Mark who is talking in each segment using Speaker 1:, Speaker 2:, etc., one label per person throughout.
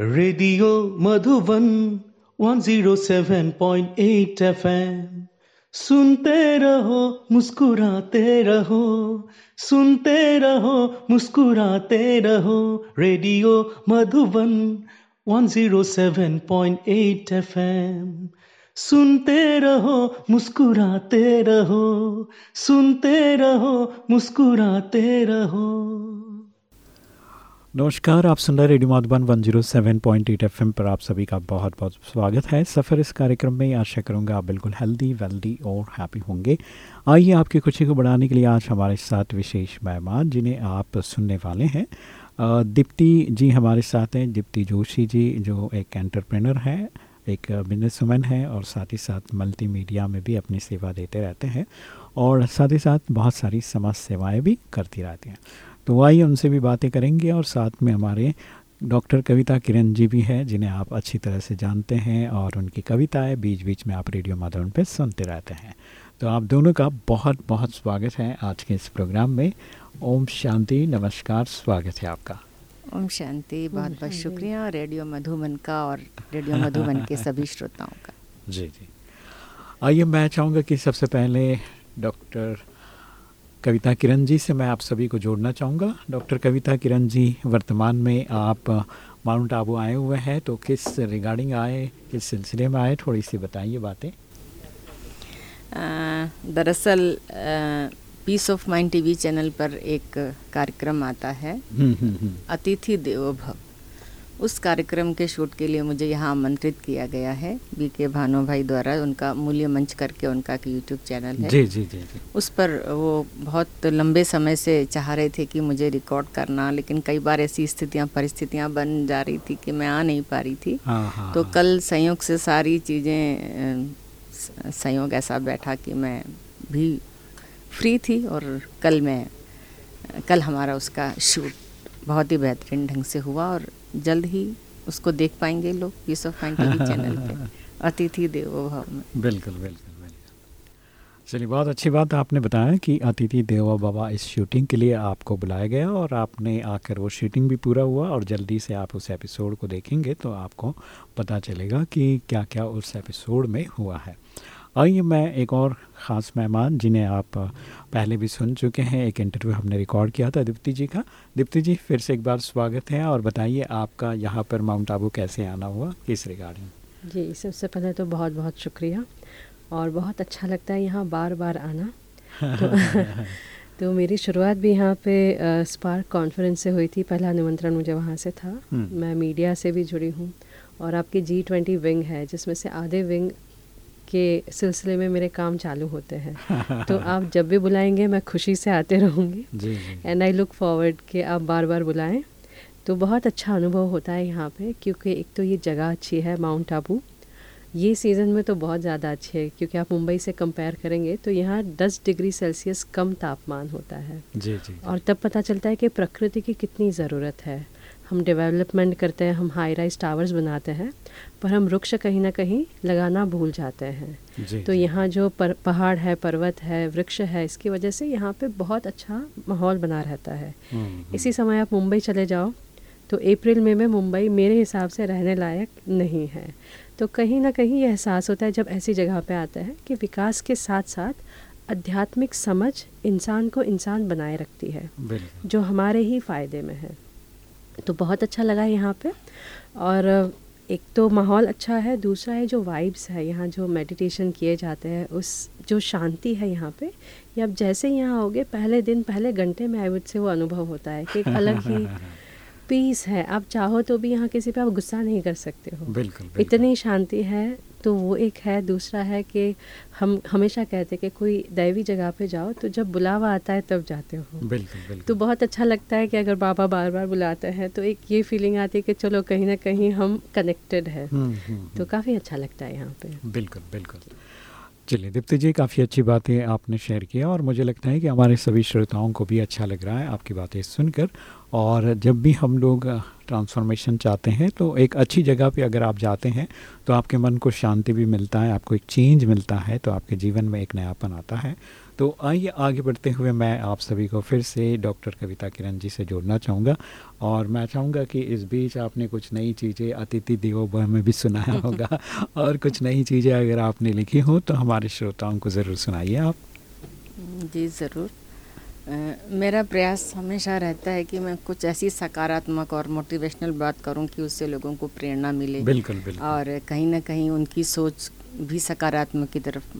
Speaker 1: Radio Madhuban 107.8 FM सुनते रहो, मुस्कुराते रहो, सुनते रहो, मुस्कुराते रहो रेडियो मधुबन 107.8 एफएम सुनते रहो, मुस्कुराते रहो, सुनते रहो, मुस्कुराते रहो।
Speaker 2: नमस्कार, आप सुन रहे रेडियो माधुबन 107.8 एफएम पर आप सभी का बहुत बहुत स्वागत है। सफ़र इस कार्यक्रम में आशा करूँगा आप बिल्कुल हेल्दी वेल्दी और हैप्पी होंगे। आइए आपकी खुशी को बढ़ाने के लिए आज हमारे साथ विशेष मेहमान, जिन्हें आप सुनने वाले हैं। दीप्ति जी हमारे साथ हैं। दीप्ति जोशी जी, जो एक एंटरप्रेनर है, एक बिज़नेस वूमेन है और साथ ही साथ मल्टी में भी अपनी सेवा देते रहते हैं और साथ ही साथ बहुत सारी समाज सेवाएँ भी करती रहती हैं। तो आइए उनसे भी बातें करेंगे और साथ में हमारे डॉक्टर कविता किरण जी भी हैं जिन्हें आप अच्छी तरह से जानते हैं और उनकी कविताएँ बीच बीच में आप रेडियो माधवन पे सुनते रहते हैं। तो आप दोनों का बहुत बहुत स्वागत है आज के इस प्रोग्राम में। ओम शांति नमस्कार स्वागत है आपका।
Speaker 3: ओम शांति बहुत बहुत शुक्रिया रेडियो मधुबन का और रेडियो मधुबन के सभी श्रोताओं का।
Speaker 2: जी जी। आइए मैं चाहूँगा कि सबसे पहले डॉक्टर कविता किरण जी से मैं आप सभी को जोड़ना चाहूँगा। डॉक्टर कविता किरण जी वर्तमान में आप माउंट आबू आए हुए हैं तो किस रिगार्डिंग आए किस सिलसिले में आए थोड़ी सी बताइए बातें।
Speaker 3: दरअसल peace of mind TV channel पर एक कार्यक्रम आता है। हम्म, हम्म, हम्म। अतिथि देवो भव। उस कार्यक्रम के शूट के लिए मुझे यहाँ आमंत्रित किया गया है। बी के भानु भाई द्वारा उनका मूल्य मंच करके उनका एक यूट्यूब चैनल है।
Speaker 2: जी जी जी जी।
Speaker 3: उस पर वो बहुत लंबे समय से चाह रहे थे कि मुझे रिकॉर्ड करना लेकिन कई बार ऐसी स्थितियाँ परिस्थितियाँ बन जा रही थी कि मैं आ नहीं पा रही थी। हाँ, हाँ, तो हाँ। कल संयोग से सारी चीज़ें संयोग ऐसा बैठा कि मैं भी फ्री थी और कल मैं कल हमारा उसका शूट बहुत ही बेहतरीन ढंग से हुआ और जल्द ही उसको देख पाएँगे लोग पीस ऑफ़ माइंड चैनल पे। अतिथि देवो भव में।
Speaker 2: बिल्कुल बिल्कुल चलिए बहुत अच्छी बात आपने बताया कि अतिथि देवा बाबा इस शूटिंग के लिए आपको बुलाया गया और आपने आकर वो शूटिंग भी पूरा हुआ और जल्दी से आप उस एपिसोड को देखेंगे तो आपको पता चलेगा कि क्या क्या उस एपिसोड में हुआ है। आइए मैं एक और ख़ास मेहमान जिन्हें आप पहले भी सुन चुके हैं। एक इंटरव्यू हमने रिकॉर्ड किया था दीप्ति जी का। दीप्ति जी फिर से एक बार स्वागत है और बताइए आपका यहाँ पर माउंट आबू कैसे आना हुआ? किस रिगार्डिंग
Speaker 4: जी सबसे पहले तो बहुत बहुत शुक्रिया और बहुत अच्छा लगता है यहाँ बार बार आना। तो, तो मेरी शुरुआत भी यहाँ पे स्पार्क कॉन्फ्रेंस से हुई थी। पहला निमंत्रण मुझे वहाँ से था। हम्म। मैं मीडिया से भी जुड़ी हूँ और आपकी जी ट्वेंटी विंग है जिसमें से आधे विंग के सिलसिले में मेरे काम चालू होते हैं। तो आप जब भी बुलाएँगे मैं खुशी से आते रहूँगी। एंड आई लुक फॉरवर्ड कि आप बार बार बुलाएँ। तो बहुत अच्छा अनुभव होता है यहाँ पे क्योंकि एक तो ये जगह अच्छी है माउंट आबू ये सीज़न में तो बहुत ज़्यादा अच्छे है क्योंकि आप मुंबई से कंपेयर करेंगे तो यहाँ 10 डिग्री सेल्सियस कम तापमान होता है।
Speaker 2: जी, जी, जी।
Speaker 4: और तब पता चलता है कि प्रकृति की कितनी ज़रूरत है। हम डेवलपमेंट करते हैं हम हाई राइज टावर्स बनाते हैं पर हम वृक्ष कहीं ना कहीं लगाना भूल जाते हैं। जी, तो यहाँ जो पर, पहाड़ है पर्वत है वृक्ष है इसकी वजह से यहाँ पे बहुत अच्छा माहौल बना रहता है। हम्म, हम्म। इसी समय आप मुंबई चले जाओ तो अप्रैल में में मुंबई मेरे हिसाब से रहने लायक नहीं है। तो कहीं ना कहीं ये एहसास होता है जब ऐसी जगह पे आता है कि विकास के साथ साथ आध्यात्मिक समझ इंसान को इंसान बनाए रखती है जो हमारे ही फ़ायदे में है। तो बहुत अच्छा लगा यहाँ पे। और एक तो माहौल अच्छा है, दूसरा है जो वाइब्स है, यहाँ जो मेडिटेशन किए जाते हैं, उस, जो शांति है यहाँ पे। ये जैसे यहाँ हो पहले दिन, पहले घंटे में आई वुड से वो अनुभव होता है कि एक अलग ही पीस है। आप चाहो तो भी यहाँ किसी पे आप गुस्सा नहीं कर सकते हो।
Speaker 2: बिल्कुल, बिल्कुल।
Speaker 4: इतनी शांति है तो वो एक है। दूसरा है कि हम हमेशा कहते हैं कि कोई दैवी जगह पे जाओ तो जब बुलावा आता है तब जाते हो।
Speaker 2: बिल्कुल बिल्कुल।
Speaker 4: तो बहुत अच्छा लगता है कि अगर बाबा बार बार बुलाते हैं तो एक ये फीलिंग आती है कि चलो कहीं ना कहीं हम कनेक्टेड है। हम्म, हम्म, हम्म। तो काफ़ी अच्छा लगता है यहाँ पे।
Speaker 2: बिल्कुल बिल्कुल। चलिए दीप्ति जी, काफ़ी अच्छी बातें आपने शेयर किया और मुझे लगता है कि हमारे सभी श्रोताओं को भी अच्छा लग रहा है आपकी बातें सुनकर। और जब भी हम लोग ट्रांसफॉर्मेशन चाहते हैं तो एक अच्छी जगह पे अगर आप जाते हैं तो आपके मन को शांति भी मिलता है, आपको एक चेंज मिलता है तो आपके जीवन में एक नयापन आता है। तो आइए आगे बढ़ते हुए मैं आप सभी को फिर से डॉक्टर कविता किरण जी से जोड़ना चाहूँगा। और मैं चाहूँगा कि इस बीच आपने कुछ नई चीज़ें अतिथि देवो भव में भी सुनाया होगा। और कुछ नई चीज़ें अगर आपने लिखी हो तो हमारे श्रोताओं को ज़रूर सुनाइए आप।
Speaker 3: जी ज़रूर। मेरा प्रयास हमेशा रहता है कि मैं कुछ ऐसी सकारात्मक और मोटिवेशनल बात करूँ कि उससे लोगों को प्रेरणा मिले।
Speaker 2: बिल्कुल बिल्कुल।
Speaker 3: और कहीं ना कहीं उनकी सोच भी सकारात्मक की तरफ़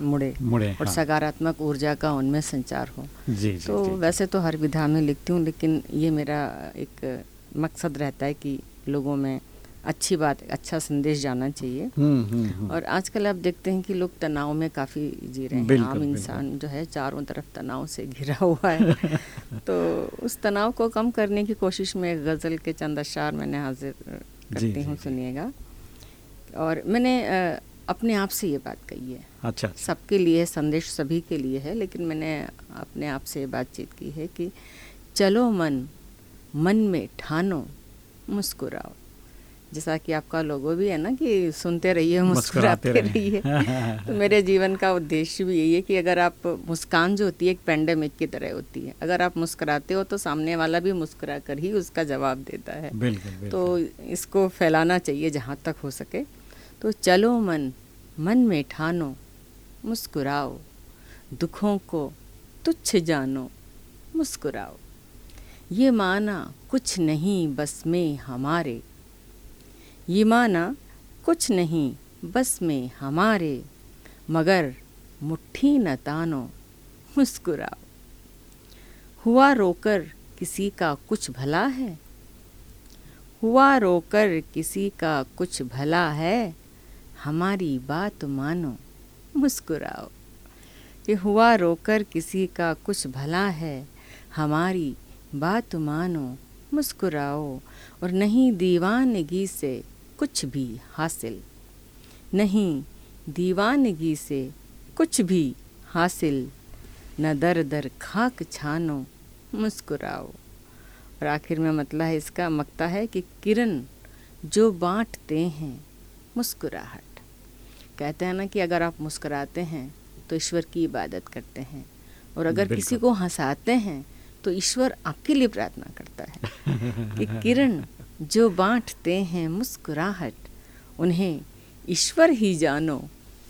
Speaker 3: मुड़े
Speaker 2: मुड़े
Speaker 3: और हाँ। सकारात्मक ऊर्जा का उनमें संचार हो।
Speaker 2: जी, जी,
Speaker 3: तो
Speaker 2: जी,
Speaker 3: वैसे तो हर विधा में लिखती हूँ लेकिन ये मेरा एक मकसद रहता है कि लोगों में अच्छी बात अच्छा संदेश जाना चाहिए।
Speaker 2: हम्म, हम्म, हम्म।
Speaker 3: और आजकल आप देखते हैं कि लोग तनाव में काफ़ी जी रहे हैं। आम इंसान जो है चारों तरफ़ तनाव से घिरा हुआ है। तो उस तनाव को कम करने की कोशिश में गज़ल के चंद अशार मैंने हाजिर करती हूँ सुनिएगा। और मैंने अपने आप से ये बात कही है।
Speaker 2: अच्छा
Speaker 3: सबके लिए संदेश सभी के लिए है लेकिन मैंने अपने आप से बातचीत की है कि चलो मन मन में ठानो मुस्कुराओ। जैसा कि आपका लोगो भी है ना कि सुनते रहिए मुस्कुराते रहिए। तो मेरे जीवन का उद्देश्य भी यही है कि अगर आप मुस्कान जो होती है एक पेंडेमिक की तरह होती है। अगर आप मुस्कुराते हो तो सामने वाला भी मुस्कुरा कर ही उसका जवाब देता है।
Speaker 2: बिल्कुल, बिल्कुल।
Speaker 3: तो इसको फैलाना चाहिए जहाँ तक हो सके। तो चलो मन मन में ठानो, मुस्कुराओ। दुखों को तुच्छ जानो, मुस्कुराओ। ये माना कुछ नहीं बस में हमारे। ये माना कुछ नहीं बस में हमारे, मगर मुट्ठी न तानो, मुस्कुराओ। हुआ रोकर किसी का कुछ भला है? हुआ रोकर किसी का कुछ भला है? हमारी बात मानो, मुस्कुराओ। कि हुआ रोकर किसी का कुछ भला है, हमारी बात मानो, मुस्कुराओ, और नहीं दीवानगी से कुछ भी हासिल। नहीं दीवानगी से कुछ भी हासिल, न दर दर खाक छानो, मुस्कुराओ। और आखिर में मतलब इसका मकता है कि किरण जो बांटते हैं मुस्कुराहट। कहते हैं ना कि अगर आप मुस्कुराते हैं तो ईश्वर की इबादत करते हैं। और अगर किसी को हंसाते हैं तो ईश्वर आपके लिए प्रार्थना करता है कि किरण जो बांटते हैं मुस्कुराहट उन्हें ईश्वर ही जानो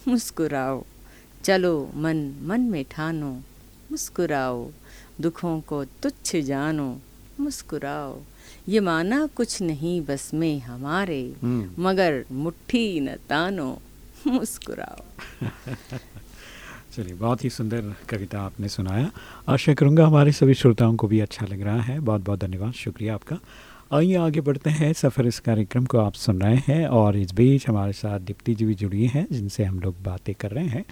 Speaker 3: मुस्कुराओ। चलो मन मन में ठानो मुस्कुराओ। दुखों को तुच्छ जानो मुस्कुराओ। ये माना कुछ नहीं बस में हमारे हम्म। मगर मुट्ठी न तानो मुस्कुराओ।
Speaker 2: चलिए बहुत ही सुंदर कविता आपने सुनाया। आशा करूँगा हमारे सभी श्रोताओं को भी अच्छा लग रहा है। बहुत बहुत धन्यवाद शुक्रिया आपका। आइए आगे बढ़ते हैं। सफ़र इस कार्यक्रम को आप सुन रहे हैं और इस बीच हमारे साथ दीप्ति जी भी जुड़ी हैं जिनसे हम लोग बातें कर रहे हैं।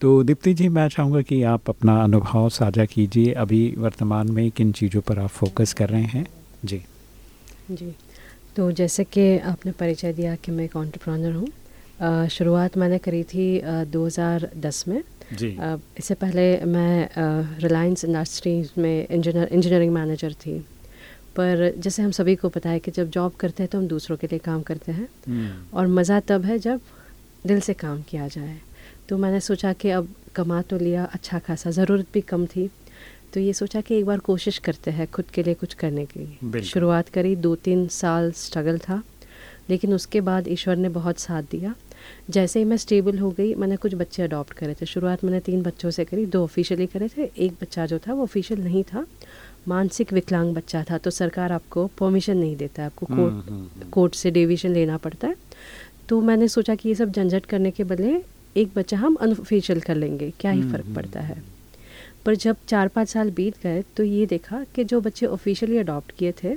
Speaker 2: तो दीप्ति जी मैं चाहूँगा कि आप अपना अनुभव साझा कीजिए। अभी वर्तमान में किन चीज़ों पर आप फोकस कर रहे हैं? जी।
Speaker 4: जी। तो जैसे कि आपने परिचय दिया कि मैं एक ऑन्टरप्रनर हूँ। शुरुआत मैंने करी थी दो हज़ार दस में।
Speaker 2: जी।
Speaker 4: इससे पहले मैं रिलायंस इंडस्ट्रीज़ में इंजीनियर इंजीनियरिंग मैनेजर थी। पर जैसे हम सभी को पता है कि जब जॉब करते हैं तो हम दूसरों के लिए काम करते हैं।
Speaker 2: हम्म।
Speaker 4: और मज़ा तब है जब दिल से काम किया जाए। तो मैंने सोचा कि अब कमा तो लिया अच्छा खासा ज़रूरत भी कम थी। तो ये सोचा कि एक बार कोशिश करते हैं खुद के लिए कुछ करने के लिए। शुरुआत करी दो तीन साल स्ट्रगल था लेकिन उसके बाद ईश्वर ने बहुत साथ दिया। जैसे ही मैं स्टेबल हो गई मैंने कुछ बच्चे अडॉप्ट करे थे। शुरुआत मैंने तीन बच्चों से करी दो ऑफिशियली करे थे एक बच्चा जो था वो ऑफिशियल नहीं था मानसिक विकलांग बच्चा था तो सरकार आपको परमिशन नहीं देता है आपको कोर्ट हम्म, हम्म, हम्म। कोर्ट से डिवीज़न लेना पड़ता है। तो मैंने सोचा कि ये सब झंझट करने के बदले एक बच्चा हम अनऑफिशियल कर लेंगे क्या ही फ़र्क पड़ता है? पर जब चार पाँच साल बीत गए तो ये देखा कि जो बच्चे ऑफिशियली अडॉप्ट किए थे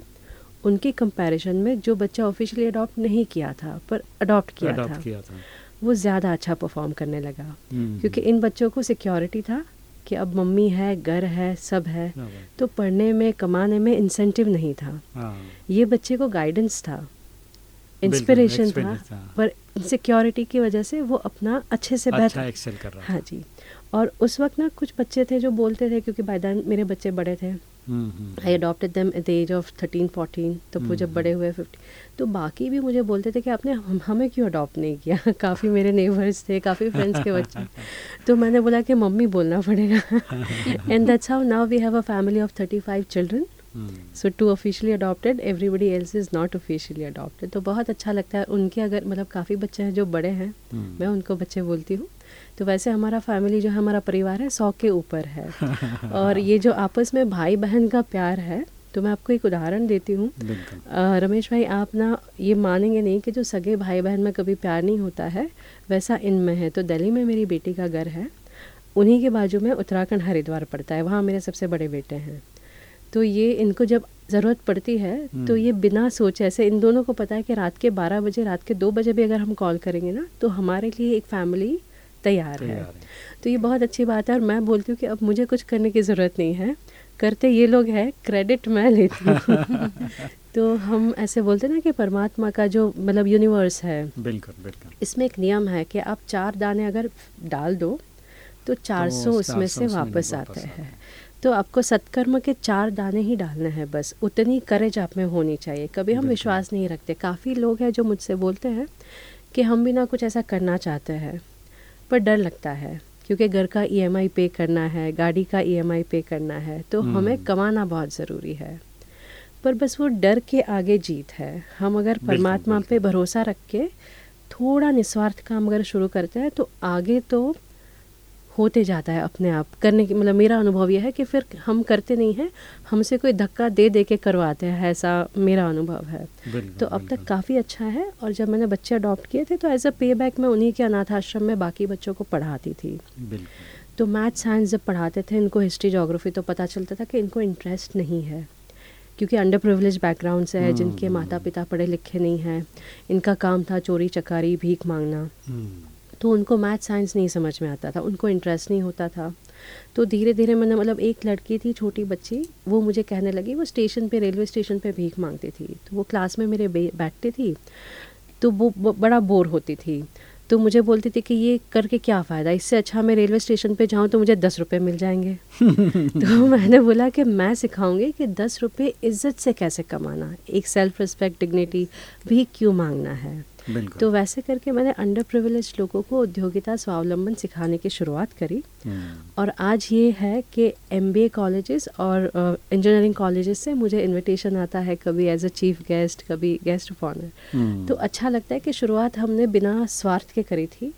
Speaker 4: उनके कंपैरिजन में जो बच्चा ऑफिशियली अडॉप्ट नहीं किया था पर अडॉप्ट किया, था, किया था। वो ज़्यादा अच्छा परफॉर्म करने लगा। क्योंकि इन बच्चों को सिक्योरिटी था कि अब मम्मी है घर है सब है तो पढ़ने में कमाने में इंसेंटिव नहीं था। हाँ। ये बच्चे को गाइडेंस था इंस्पिरेशन था, था। पर इनसिक्योरिटी की वजह से वो अपना अच्छे से
Speaker 2: बेहतर अच्छा एक्सेल कर रहा
Speaker 4: हाँ जी। और उस वक्त ना कुछ बच्चे थे जो बोलते थे क्योंकि बायदान मेरे बच्चे बड़े थे। I adopted them at the age of thirteen fourteen तो वो जब बड़े हुए फिफ्टी तो बाकी भी मुझे बोलते थे कि आपने हम हमें क्यों अडॉप्ट नहीं किया? काफ़ी मेरे नेबर्स थे काफ़ी फ्रेंड्स के बच्चे। तो मैंने बोला कि मम्मी बोलना पड़ेगा। And that's how now we have a family of thirty five children so two officially adopted everybody else is not officially adopted तो बहुत अच्छा लगता है उनके अगर मतलब काफ़ी बच्चे हैं जो बड़े हैं hmm. मैं उनको बच्चे बोलती हूँ। तो वैसे हमारा फैमिली जो है हमारा परिवार है सौ के ऊपर है। और ये जो आपस में भाई बहन का प्यार है तो मैं आपको एक उदाहरण देती हूँ। रमेश भाई आप ना ये मानेंगे नहीं कि जो सगे भाई बहन में कभी प्यार नहीं होता है वैसा इनमें है। तो दिल्ली में मेरी बेटी का घर है उन्हीं के बाजू में उत्तराखंड हरिद्वार पड़ता है। वहाँ मेरे सबसे बड़े बेटे हैं। तो ये इनको जब ज़रूरत पड़ती है तो हम्म। ये बिना सोचे ऐसे इन दोनों को पता है कि रात के बारह बजे रात के दो बजे भी अगर हम कॉल करेंगे ना तो हमारे लिए एक फैमिली तैयार है। तो ये बहुत अच्छी बात है और मैं बोलती हूँ कि अब मुझे कुछ करने की ज़रूरत नहीं है। करते ये लोग हैं क्रेडिट मैं लेती हूँ। तो हम ऐसे बोलते ना कि परमात्मा का जो मतलब यूनिवर्स है
Speaker 2: बिल्कुल बिल्कुल।
Speaker 4: इसमें एक नियम है कि आप चार दाने अगर डाल दो तो 400 तो उसमें से वापस आते हैं। तो आपको सत्कर्म के चार दाने ही डालने हैं बस उतनी करेज आप में होनी चाहिए। कभी हम विश्वास नहीं रखते। काफ़ी लोग हैं जो मुझसे बोलते हैं कि हम भी ना कुछ ऐसा करना चाहते हैं। पर डर लगता है क्योंकि घर का ईएमआई e पे करना है गाड़ी का ईएमआई e पे करना है तो हम्म। हमें कमाना बहुत ज़रूरी है। पर बस वो डर के आगे जीत है। हम अगर परमात्मा पे भरोसा रख के थोड़ा निस्वार्थ काम अगर शुरू करते हैं तो आगे तो होते जाता है अपने आप। करने की मतलब मेरा अनुभव यह है कि फिर हम करते नहीं हैं हमसे कोई धक्का दे दे के करवाते हैं ऐसा मेरा अनुभव है। तो अब तक काफ़ी अच्छा है और जब मैंने बच्चे अडॉप्ट किए थे तो एज अ पे बैक मैं उन्हीं के अनाथ आश्रम में बाकी बच्चों को पढ़ाती थी। तो मैथ साइंस जब पढ़ाते थे इनको हिस्ट्री जोग्राफी तो पता चलता था कि इनको इंटरेस्ट नहीं है। क्योंकि अंडर प्रिवलेज बैकग्राउंड से है जिनके हम्म, माता पिता पढ़े लिखे नहीं हैं इनका काम था चोरी चकारी भीख मांगना। हम्म। तो उनको मैथ साइंस नहीं समझ में आता था उनको इंटरेस्ट नहीं होता था। तो धीरे धीरे मैंने मतलब एक लड़की थी छोटी बच्ची वो मुझे कहने लगी वो स्टेशन पे रेलवे स्टेशन पे भीख मांगती थी। तो वो क्लास में मेरे बैठती थी तो वो बड़ा बोर होती थी। तो मुझे बोलती थी कि ये करके क्या फ़ायदा इससे अच्छा मैं रेलवे स्टेशन पे जाऊँ तो मुझे दस रुपये मिल जाएँगे। तो मैंने बोला कि मैं सिखाऊँगी कि दस रुपये इज़्ज़त से कैसे कमाना एक सेल्फ रिस्पेक्ट डिग्निटी भी क्यों मांगना है? तो वैसे करके मैंने अंडर प्रिविलेज लोगों को उद्योगिता स्वावलंबन सिखाने की शुरुआत करी। हम्म। और आज ये है कि एम बी कॉलेजेस और इंजीनियरिंग uh, कॉलेजेस से मुझे इनविटेशन आता है कभी एज अ चीफ गेस्ट कभी गेस्ट ऑफ़ ऑनर तो अच्छा लगता है कि शुरुआत हमने बिना स्वार्थ के करी थी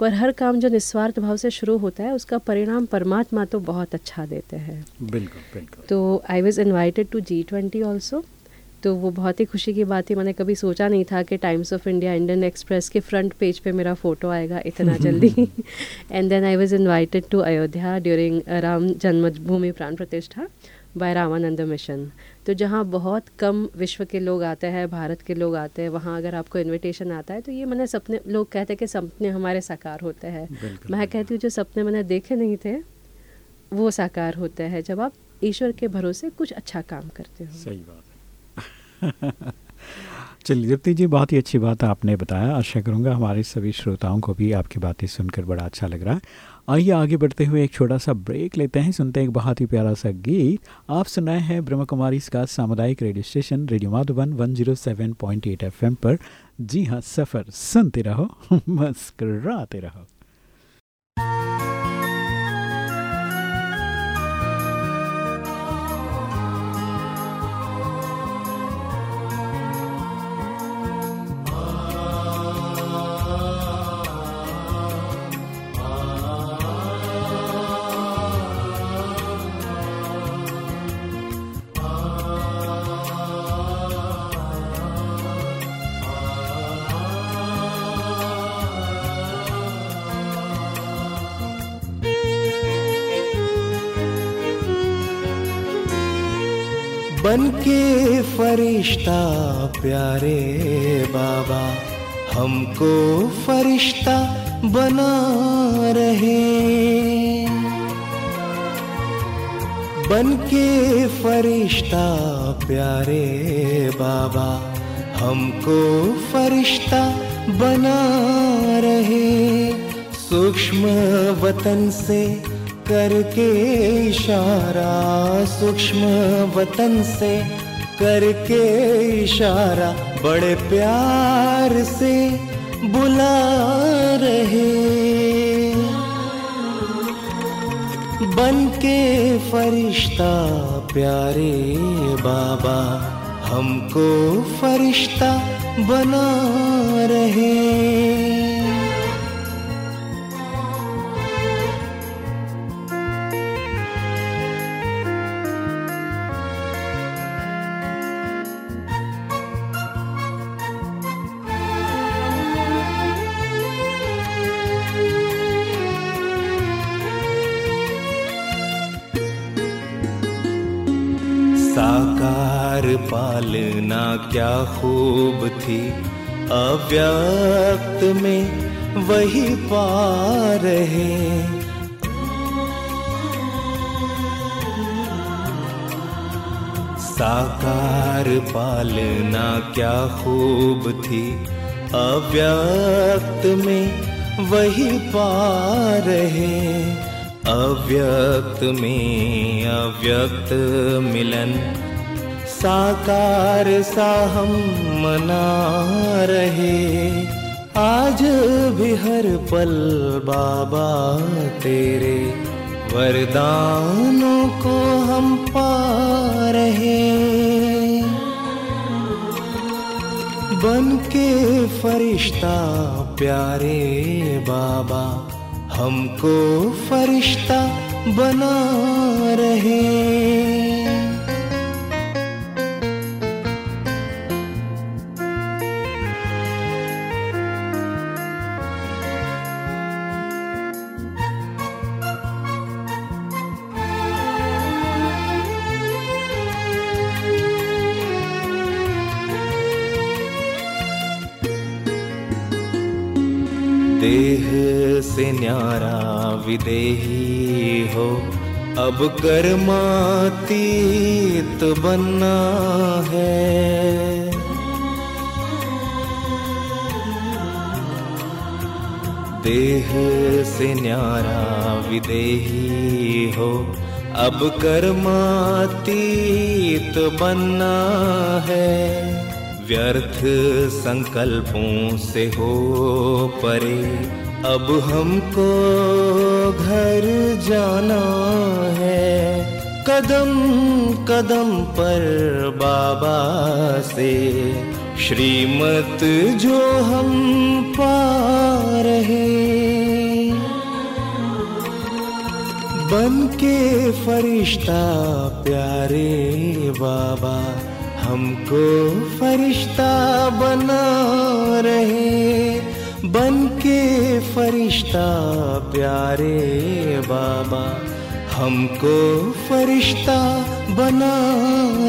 Speaker 4: पर हर काम जो निस्वार्थ भाव से शुरू होता है उसका परिणाम परमात्मा तो बहुत अच्छा देते हैं।
Speaker 2: बिल्कुल बिल्कुल।
Speaker 4: तो I was invited to G twenty also तो वो बहुत ही खुशी की बात थी। मैंने कभी सोचा नहीं था कि Times of India Indian Express के फ्रंट पेज पे मेरा फ़ोटो आएगा इतना जल्दी। And then I was invited to Ayodhya during Ram Janmabhoomi Pran Pratishtha bye Ramanand mission तो जहाँ बहुत कम विश्व के लोग आते हैं भारत के लोग आते हैं वहाँ अगर आपको इनविटेशन आता है तो ये मैंने सपने लोग कहते हैं कि सपने हमारे साकार होते हैं। मैं कहती हूँ जो सपने मैंने देखे नहीं थे वो साकार होते हैं जब आप ईश्वर के भरोसे कुछ अच्छा काम करते हो।
Speaker 2: सही बात। चलिए दीप्ति जी बहुत ही अच्छी बात आपने बताया, आशा करूँगा हमारे सभी श्रोताओं को भी आपकी बातें सुनकर बड़ा अच्छा लग रहा है। आइए, आगे बढ़ते हुए एक छोटा सा ब्रेक लेते हैं, सुनते हैं एक बहुत ही प्यारा सा गीत। आप सुनाए हैं ब्रह्म कुमारी का सामुदायिक radio station, radio Madhuban 107.8 FM पर। जी हाँ सफ़र, सुनते रहो, मस्कराते रहो।
Speaker 5: बन के फरिश्ता, प्यारे बाबा, हमको फरिश्ता बना रहे। बन के फरिश्ता, प्यारे बाबा, हमको फरिश्ता बना रहे। सूक्ष्म वतन से करके इशारा, सूक्ष्म वतन से करके इशारा, बड़े प्यार से बुला रहे। बन के फरिश्ता, प्यारे बाबा, हमको फरिश्ता बना रहे। साकार पालना क्या खूब थी। अव्यक्त में वही पा रहे। साकार पालना क्या खूब थी। अव्यक्त में वही पा रहे। अव्यक्त में अव्यक्त मिलन। साकार सा हम मना रहे। आज भी हर पल बाबा तेरे। वरदानों को हम पा रहे। बन के फरिश्ता प्यारे बाबा। हमको फरिश्ता बना रहे। न्यारा विदेही हो, अब कर्मातीत बनना है। देह से न्यारा विदेही हो, अब कर्मातीत बनना है। व्यर्थ संकल्पों से हो परे अब हमको घर जाना है। कदम कदम पर बाबा से। श्रीमत जो हम पा रहे। बन के फरिश्ता प्यारे बाबा, हमको फरिश्ता बना रहे। बन के फरिश्ता प्यारे बाबा, हमको फरिश्ता बना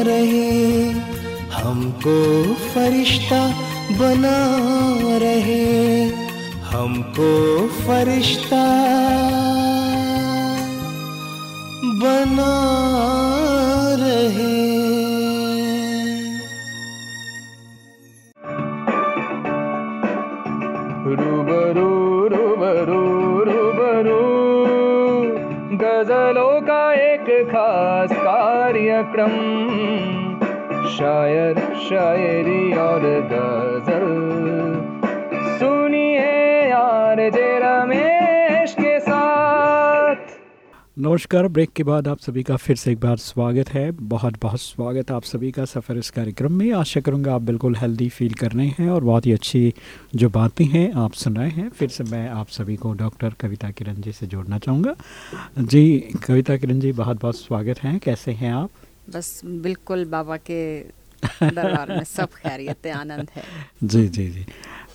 Speaker 5: रहे। हमको फरिश्ता बना रहे। हमको फरिश्ता बना रहे।
Speaker 6: खास कार्यक्रम। शायर शायरी और गज़ल। सुनिए यार जे रमेश।
Speaker 2: नमस्कार ब्रेक के बाद आप सभी का फिर से एक बार स्वागत है। बहुत बहुत स्वागत आप सभी का सफ़र इस कार्यक्रम में। आशा करूँगा आप बिल्कुल हेल्दी फील कर रहे हैं और बहुत ही अच्छी जो बातें हैं आप सुन रहे हैं। फिर से मैं आप सभी को डॉक्टर कविता किरण जी से जोड़ना चाहूँगा। जी कविता किरण जी बहुत बहुत स्वागत हैं। कैसे हैं आप?
Speaker 3: बस बिल्कुल बाबा के दरबार में सब खैरियत आनंद है।
Speaker 2: जी जी जी।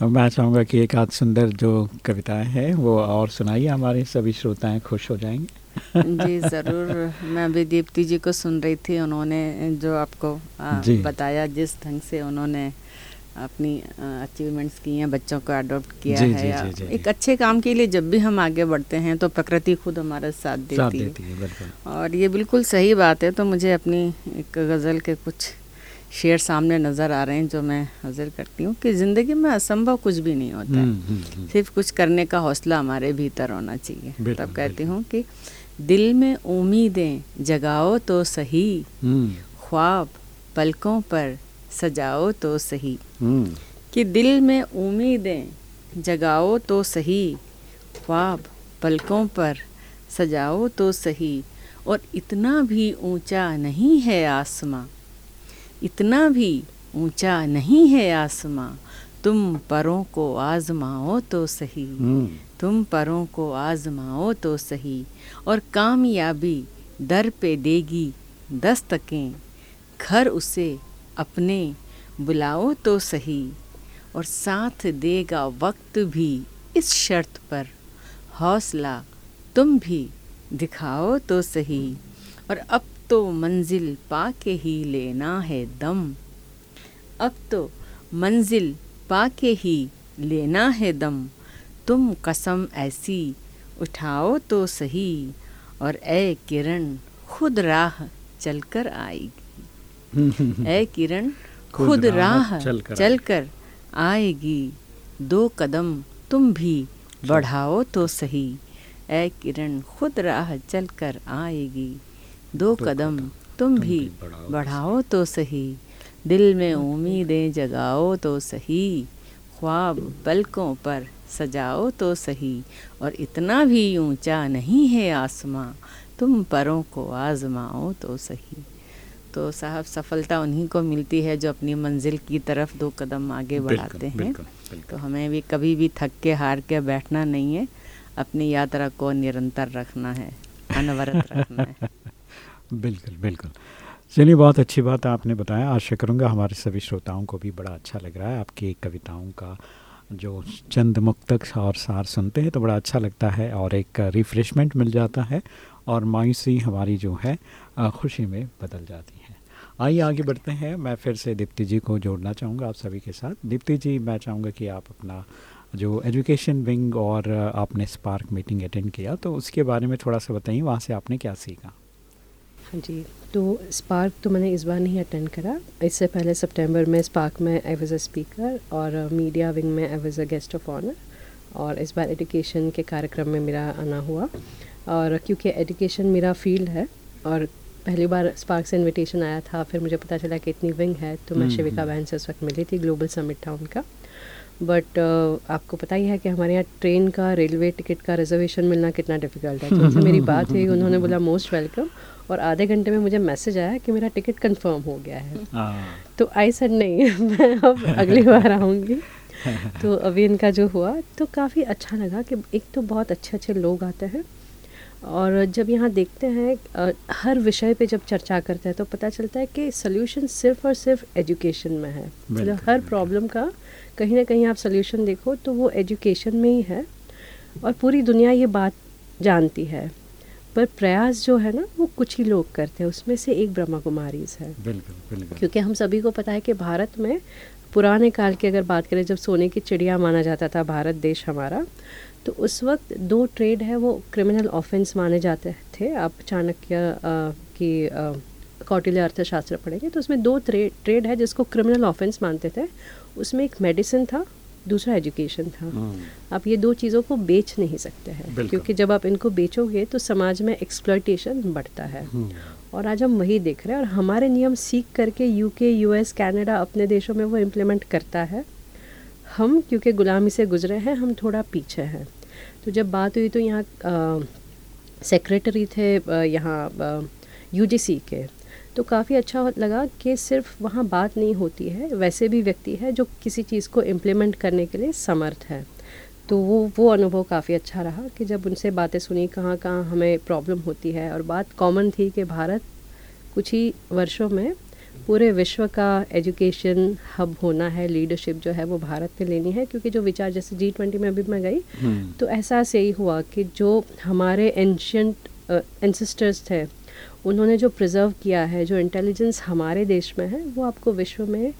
Speaker 2: मैं चाहूँगा कि एक आध सुंदर जो कविताएँ हैं वो और सुनाइए। हमारे सभी श्रोताएँ खुश हो जाएँगे।
Speaker 3: जी ज़रूर। मैं अभी दीप्ति जी को सुन रही थी उन्होंने जो आपको आ, बताया जिस ढंग से उन्होंने अपनी अचीवमेंट्स की हैं बच्चों को अडॉप्ट किया जी, है। जी, जी, जी, एक अच्छे काम के लिए जब भी हम आगे बढ़ते हैं तो प्रकृति खुद हमारा साथ देती, साथ देती है, है और ये बिल्कुल सही बात है तो मुझे अपनी एक गज़ल के कुछ शेर सामने नज़र आ रहे हैं जो मैं हाजिर करती हूँ कि ज़िंदगी में असंभव कुछ भी नहीं होता है। हम्म, हम्म, हम्म। सिर्फ़ कुछ करने का हौसला हमारे भीतर होना चाहिए। तब कहती हूँ कि दिल में उम्मीदें जगाओ तो सही। हम्म। ख्वाब पलकों पर सजाओ तो सही। हम्म। कि दिल में उम्मीदें जगाओ तो सही। ख्वाब पलकों पर सजाओ तो सही। और इतना भी ऊँचा नहीं है आसमां। इतना भी ऊँचा नहीं है आसमां। तुम परों को आजमाओ तो सही। हम्म। तुम परों को आजमाओ तो सही, और कामयाबी दर पे देगी दस्तकें। घर उसे अपने बुलाओ तो सही, और साथ देगा वक्त भी इस शर्त पर। हौसला तुम भी दिखाओ तो सही, और अब तो मंजिल पा के ही लेना है दम। अब तो मंजिल पा के ही लेना है दम। तुम कसम ऐसी उठाओ तो सही और ए किरण खुद राह चलकर आएगी। ए किरण खुद राह चलकर आएगी। दो कदम तुम भी बढ़ाओ तो सही। ए किरण खुद राह चलकर आएगी। दो कदम तुम भी बढ़ाओ तो सही। दिल में उम्मीदें जगाओ तो सही। ख्वाब पलकों पर सजाओ तो सही। और इतना भी ऊँचा नहीं है आसमां तुम परों को आजमाओ तो सही। तो साहब सफलता उन्हीं को मिलती है जो अपनी मंजिल की तरफ़ दो कदम आगे बढ़ाते हैं। तो हमें भी कभी भी थक के हार के बैठना नहीं है। अपनी यात्रा को निरंतर रखना है अनवरत रखना है।
Speaker 2: बिल्कुल बिल्कुल। चलिए बहुत अच्छी बात आपने बताया। आशा करूँगा हमारे सभी श्रोताओं को भी बड़ा अच्छा लग रहा है आपकी कविताओं का जो चंद मुक्तक और सार सुनते हैं तो बड़ा अच्छा लगता है और एक रिफ़्रेशमेंट मिल जाता है और मायूसी हमारी जो है खुशी में बदल जाती है। आइए आगे बढ़ते हैं। मैं फिर से दीप्ति जी को जोड़ना चाहूँगा आप सभी के साथ। दीप्ति जी, मैं चाहूँगा कि आप अपना जो एजुकेशन विंग और आपने स्पार्क मीटिंग अटेंड किया तो उसके बारे में थोड़ा सा बताइए, वहाँ से आपने क्या सीखा?
Speaker 4: हाँ जी तो स्पार्क तो मैंने इस बार नहीं अटेंड करा। इससे पहले सितंबर में स्पार्क में आई वॉज़ अ स्पीकर और मीडिया विंग में I was a guest of honour और इस बार एजुकेशन के कार्यक्रम में मेरा आना हुआ और क्योंकि एजुकेशन मेरा फ़ील्ड है और पहली बार स्पार्क से इनविटेशन आया था फिर मुझे पता चला कि इतनी विंग है तो मैं हम्म, शिविका हम्म। बहन से उस वक्त मिली थी ग्लोबल समिट था उनका बट uh, आपको पता ही है कि हमारे यहाँ ट्रेन का रेलवे टिकट का रिजर्वेशन मिलना कितना डिफ़िकल्ट है। तो उनसे मेरी बात हुई उन्होंने बोला मोस्ट वेलकम और आधे घंटे में मुझे मैसेज आया कि मेरा टिकट कंफर्म हो गया है। हाँ। तो आई सर नहीं मैं अब अगली बार आऊँगी। तो अभी इनका जो हुआ तो काफ़ी अच्छा लगा कि एक तो बहुत अच्छे अच्छे लोग आते हैं और जब यहाँ देखते हैं हर विषय पे जब चर्चा करते हैं तो पता चलता है कि सोल्यूशन सिर्फ़ और सिर्फ़ एजुकेशन में है। मतलब हर प्रॉब्लम का कहीं ना कहीं आप सोल्यूशन देखो तो वो एजुकेशन में ही है और पूरी दुनिया ये बात जानती है। पर प्रयास जो है ना वो कुछ ही लोग करते हैं। उसमें से एक ब्रह्मा कुमारीज है। बिल्कुल बिल्कुल। क्योंकि हम सभी को पता है कि भारत में पुराने काल की अगर बात करें जब सोने की चिड़िया माना जाता था भारत देश हमारा तो उस वक्त दो ट्रेड है वो क्रिमिनल ऑफेंस माने जाते थे। आप चाणक्य की कौटिल्य अर्थशास्त्र पढ़ेंगे तो उसमें दो ट्रेड है जिसको क्रिमिनल ऑफेंस मानते थे। उसमें एक मेडिसिन था दूसरा एजुकेशन था। हम्म। आप ये दो चीज़ों को बेच नहीं सकते हैं क्योंकि जब आप इनको बेचोगे तो समाज में एक्सप्लॉयटेशन बढ़ता है। हम्म। और आज हम वही देख रहे हैं और हमारे नियम सीख करके यूके यूएस कनाडा अपने देशों में वो इम्प्लीमेंट करता है। हम क्योंकि गुलामी से गुजरे हैं हम थोड़ा पीछे हैं। तो जब बात हुई तो यहाँ सेक्रेटरी थे यहाँ यूजीसी के। तो काफ़ी अच्छा लगा कि सिर्फ़ वहाँ बात नहीं होती है वैसे भी व्यक्ति है जो किसी चीज़ को इम्प्लीमेंट करने के लिए समर्थ है तो वो वो अनुभव काफ़ी अच्छा रहा कि जब उनसे बातें सुनी कहाँ कहाँ हमें प्रॉब्लम होती है और बात कॉमन थी कि भारत कुछ ही वर्षों में पूरे विश्व का एजुकेशन हब होना है लीडरशिप जो है वो भारत ने लेनी है क्योंकि जो विचार जैसे जी ट्वेंटी में अभी मैं गई हम्म। तो एहसास यही हुआ कि जो हमारे एंशंट एंसिस्टर्स थे उन्होंने जो प्रिजर्व किया है जो इंटेलिजेंस हमारे देश में है वो आपको विश्व में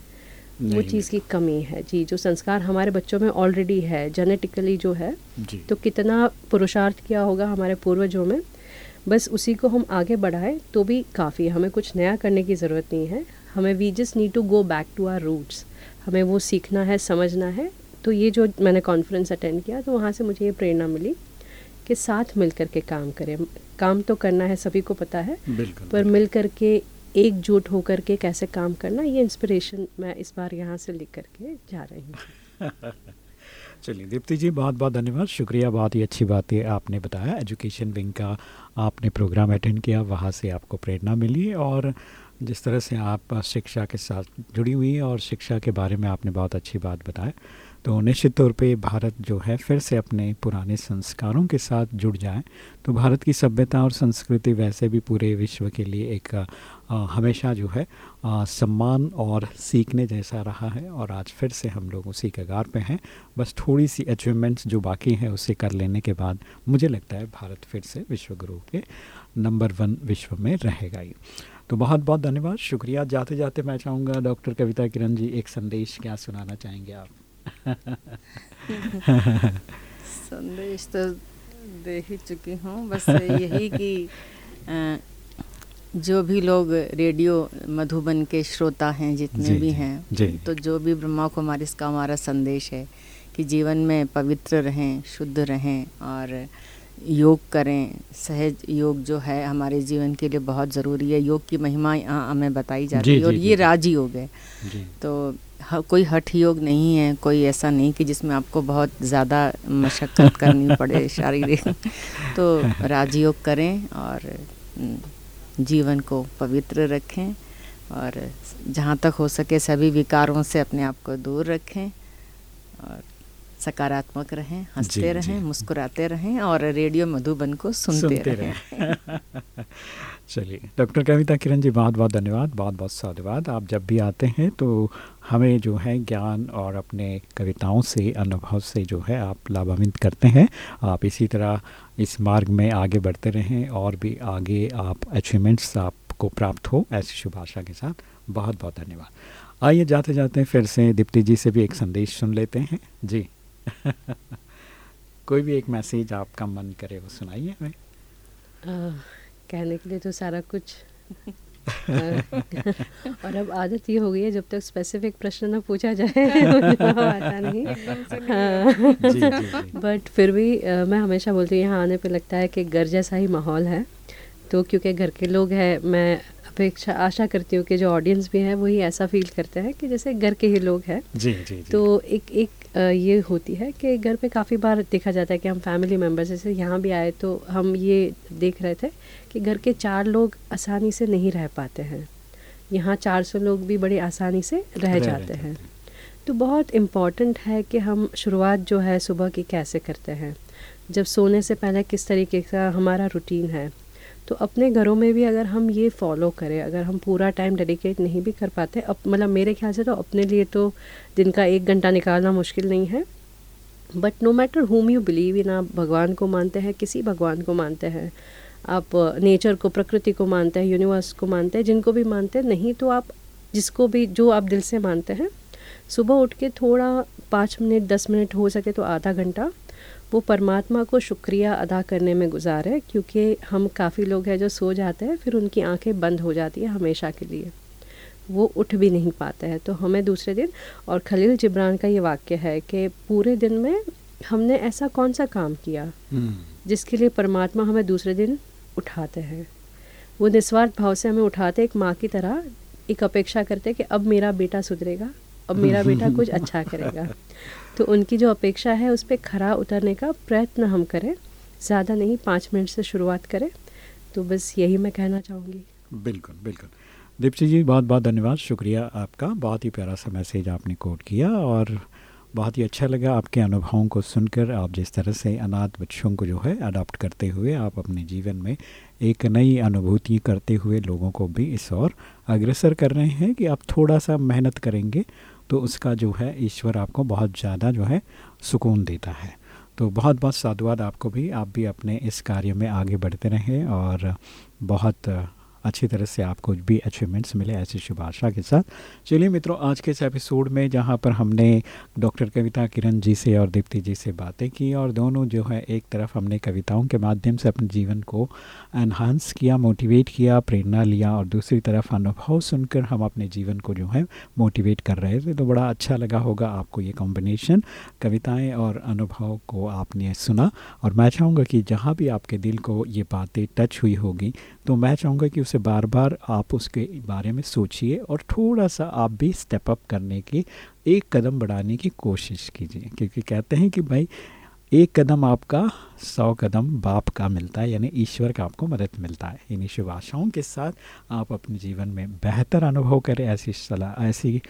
Speaker 4: वो चीज़ की कमी है। जी जो संस्कार हमारे बच्चों में ऑलरेडी है जेनेटिकली जो है तो कितना पुरुषार्थ किया होगा हमारे पूर्वजों में। बस उसी को हम आगे बढ़ाएँ तो भी काफ़ी हमें कुछ नया करने की ज़रूरत नहीं है। हमें we just need to go back to our roots हमें वो सीखना है समझना है। तो ये जो मैंने कॉन्फ्रेंस अटेंड किया तो वहाँ से मुझे ये प्रेरणा मिली कि साथ मिल कर के काम करें। काम तो करना है सभी को पता है। पर मिल कर के एकजुट होकर के कैसे काम करना ये इंस्पिरेशन मैं इस बार यहाँ से लिख करके जा रही हूँ।
Speaker 2: चलिए दीप्ति जी बहुत बहुत धन्यवाद। शुक्रिया बहुत ही अच्छी बात है आपने बताया। एजुकेशन विंग का आपने प्रोग्राम अटेंड किया वहाँ से आपको प्रेरणा मिली और जिस तरह से आप शिक्षा के साथ जुड़ी हुई और शिक्षा के बारे में आपने बहुत अच्छी बात बताया। तो निश्चित तौर पे भारत जो है फिर से अपने पुराने संस्कारों के साथ जुड़ जाए। तो भारत की सभ्यता और संस्कृति वैसे भी पूरे विश्व के लिए एक आ, हमेशा जो है आ, सम्मान और सीखने जैसा रहा है और आज फिर से हम लोग उसी कगार पे हैं। बस थोड़ी सी अचीवमेंट्स जो बाकी हैं उसे कर लेने के बाद मुझे लगता है भारत फिर से विश्व गुरु के नंबर वन विश्व में रहेगा ही। तो बहुत बहुत धन्यवाद। शुक्रिया। जाते जाते मैं चाहूँगा डॉक्टर कविता किरण जी एक संदेश क्या सुनाना चाहेंगे आप?
Speaker 3: संदेश तो दे ही चुकी हूँ बस यही कि जो भी लोग रेडियो मधुबन के श्रोता हैं जितने जी, भी हैं तो जो भी ब्रह्मा कुमारी इसका हमारा संदेश है कि जीवन में पवित्र रहें शुद्ध रहें और योग करें सहज योग जो है हमारे जीवन के लिए बहुत ज़रूरी है योग की महिमा यहाँ हमें बताई जाती है और ये राजयोग है तो कोई हठ योग नहीं है कोई ऐसा नहीं कि जिसमें आपको बहुत ज़्यादा मशक्क़त करनी पड़े शारीरिक। तो राजयोग करें और जीवन को पवित्र रखें और जहाँ तक हो सके सभी विकारों से अपने आप को दूर रखें। सकारात्मक रहें हँसते रहें मुस्कुराते रहें और रेडियो मधुबन को सुनते, सुनते रहें।
Speaker 2: चलिए डॉक्टर कविता किरण जी बहुत बहुत धन्यवाद बहुत बहुत साधुवाद। आप जब भी आते हैं तो हमें जो है ज्ञान और अपने कविताओं से अनुभव से जो है आप लाभान्वित करते हैं। आप इसी तरह इस मार्ग में आगे बढ़ते रहें और भी आगे आप अचीवमेंट्स आपको प्राप्त हो ऐसी शुभ आशा के साथ। बहुत बहुत धन्यवाद। आइए जाते जाते फिर से दीप्ति जी से भी एक संदेश सुन लेते हैं। जी। कोई भी एक मैसेज आपका मन करे वो सुनाइए हमें।
Speaker 4: कहने के लिए तो सारा कुछ। और अब आदत ये हो गई है जब तक स्पेसिफिक प्रश्न ना पूछा जाए आता नहीं। बट फिर भी आ, मैं हमेशा बोलती हूँ यहाँ आने पे लगता है कि घर जैसा ही माहौल है। तो क्योंकि घर के लोग हैं मैं अपेक्षा आशा करती हूँ कि जो ऑडियंस भी है वही ऐसा फील करते हैं कि जैसे घर के ही लोग हैं।
Speaker 2: जी, जी, जी.
Speaker 4: तो एक एक ये होती है कि घर पे काफ़ी बार देखा जाता है कि हम फैमिली मेंबर्स जैसे यहाँ भी आए तो हम ये देख रहे थे कि घर के चार लोग आसानी से नहीं रह पाते हैं। यहाँ चार सौ लोग भी बड़ी आसानी से रह रह जाते हैं। तो बहुत इंपॉर्टेंट है कि हम शुरुआत जो है सुबह की कैसे करते हैं। जब सोने से पहले किस तरीके का हमारा रूटीन है। तो अपने घरों में भी अगर हम ये फॉलो करें, अगर हम पूरा टाइम डेडिकेट नहीं भी कर पाते अब मतलब मेरे ख्याल से तो अपने लिए तो दिन का एक घंटा निकालना मुश्किल नहीं है। But no matter whom you believe in आप भगवान को मानते हैं, किसी भगवान को मानते हैं, आप नेचर को, प्रकृति को मानते हैं यूनिवर्स को मानते हैं, जिनको भी मानते हैं, नहीं तो आप जिसको भी, जो आप दिल से मानते हैं, सुबह उठ के थोड़ा पाँच मिनट, दस मिनट हो सके तो आधा घंटा वो परमात्मा को शुक्रिया अदा करने में गुजारे क्योंकि हम काफ़ी लोग हैं जो सो जाते हैं फिर उनकी आँखें बंद हो जाती है हमेशा के लिए। वो उठ भी नहीं पाते हैं। तो हमें दूसरे दिन और खलील जिब्रान का ये वाक्य है कि पूरे दिन में हमने ऐसा कौन सा काम किया हम्म। जिसके लिए परमात्मा हमें दूसरे दिन उठाते हैं? वो निस्वार्थ भाव से हमें उठाते एक माँ की तरह एक अपेक्षा करते कि अब मेरा बेटा सुधरेगा। अब मेरा बेटा कुछ अच्छा करेगा। तो उनकी जो अपेक्षा है उस पर खरा उतरने का प्रयत्न हम करें। ज़्यादा नहीं पाँच मिनट से शुरुआत करें। तो बस यही मैं कहना चाहूँगी।
Speaker 2: बिल्कुल बिल्कुल। दीप्ति जी बहुत बहुत धन्यवाद। शुक्रिया आपका। बहुत ही प्यारा सा मैसेज आपने कोट किया और बहुत ही अच्छा लगा आपके अनुभवों को सुनकर। आप जिस तरह से अनाथ बच्चों को जो है अडॉप्ट करते हुए आप अपने जीवन में एक नई अनुभूति करते हुए लोगों को भी इस और अग्रसर कर रहे हैं कि आप थोड़ा सा मेहनत करेंगे तो उसका जो है, ईश्वर आपको बहुत ज़्यादा जो है, सुकून देता है। तो बहुत बहुत साधुवाद आपको भी, आप भी अपने इस कार्य में आगे बढ़ते रहें और बहुत अच्छी तरह से आपको भी अचीवमेंट्स मिले ऐसी शुभ आशा के साथ। चलिए मित्रों, आज के इस एपिसोड में जहाँ पर हमने डॉक्टर कविता किरण जी से और दीप्ति जी से बातें की और दोनों जो है, एक तरफ़ हमने कविताओं के माध्यम से अपने जीवन को एनहांस किया मोटिवेट किया, प्रेरणा लिया और दूसरी तरफ़ अनुभव सुनकर हम अपने जीवन को जो है मोटिवेट कर रहे थे। तो बड़ा अच्छा लगा होगा आपको ये कॉम्बिनेशन कविताएँ और अनुभव को आपने सुना। और मैं चाहूँगा कि जहाँ भी आपके दिल को ये बातें टच हुई होगी तो मैं चाहूँगा कि उसे बार बार आप उसके बारे में सोचिए और थोड़ा सा आप भी स्टेप अप करने की, एक कदम बढ़ाने की कोशिश कीजिए। क्योंकि कहते हैं कि भाई, एक कदम आपका, सौ कदम बाप का मिलता है, यानी ईश्वर का आपको मदद मिलता है। इन्हीं शुभ आशाओं के साथ आप अपने जीवन में बेहतर अनुभव करें, ऐसी सलाह, ऐसी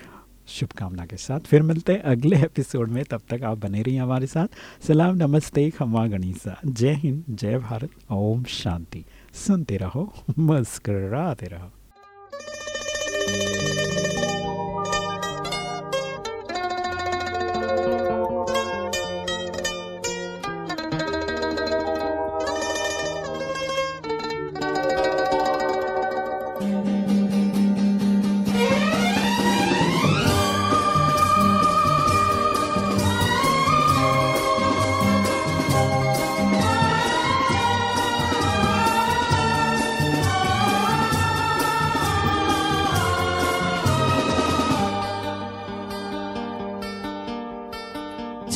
Speaker 2: शुभकामना के साथ। फिर मिलते हैं अगले एपिसोड में। तब तक आप बने रहिए हमारे साथ। सलाम, नमस्ते खमा गणिसा। जय हिंद, जय भारत। ओम शांति। सुनते रहो मुस्कराते रहो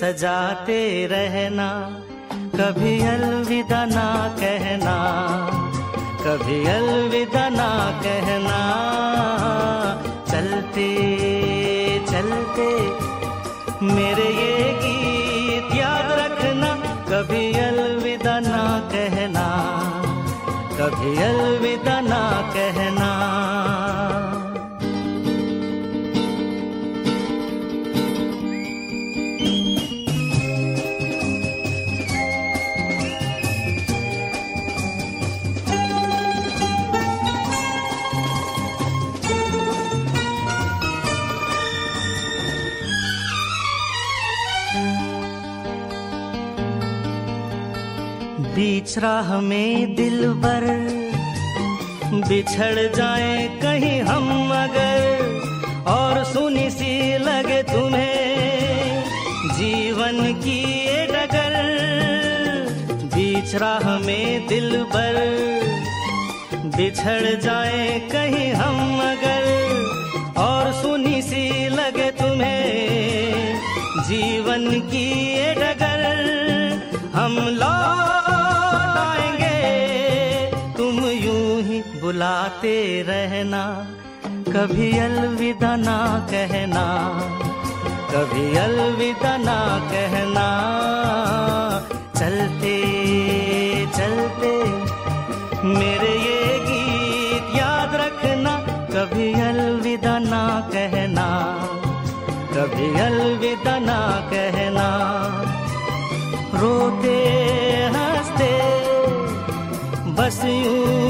Speaker 7: सजाते रहना, कभी अलविदा ना कहना, कभी अलविदा ना कहना। चलते चलते, मेरे ये गीत याद रखना, कभी अलविदा ना कहना, कभी अलविदा राह में दिल बर बिछड़ जाए कहीं हम अगर, और सुनी सी लगे तुम्हें जीवन की ये डगर। बीच में दिल बर बिछड़ जाए कहीं हम अगर, और सुनी सी लगे तुम्हें जीवन की बुलाते रहना, कभी अलविदा ना कहना, कभी अलविदा ना कहना। चलते चलते, मेरे ये गीत याद रखना, कभी अलविदा ना कहना, कभी अलविदा ना कहना। रोते, हँसते, बस यूँ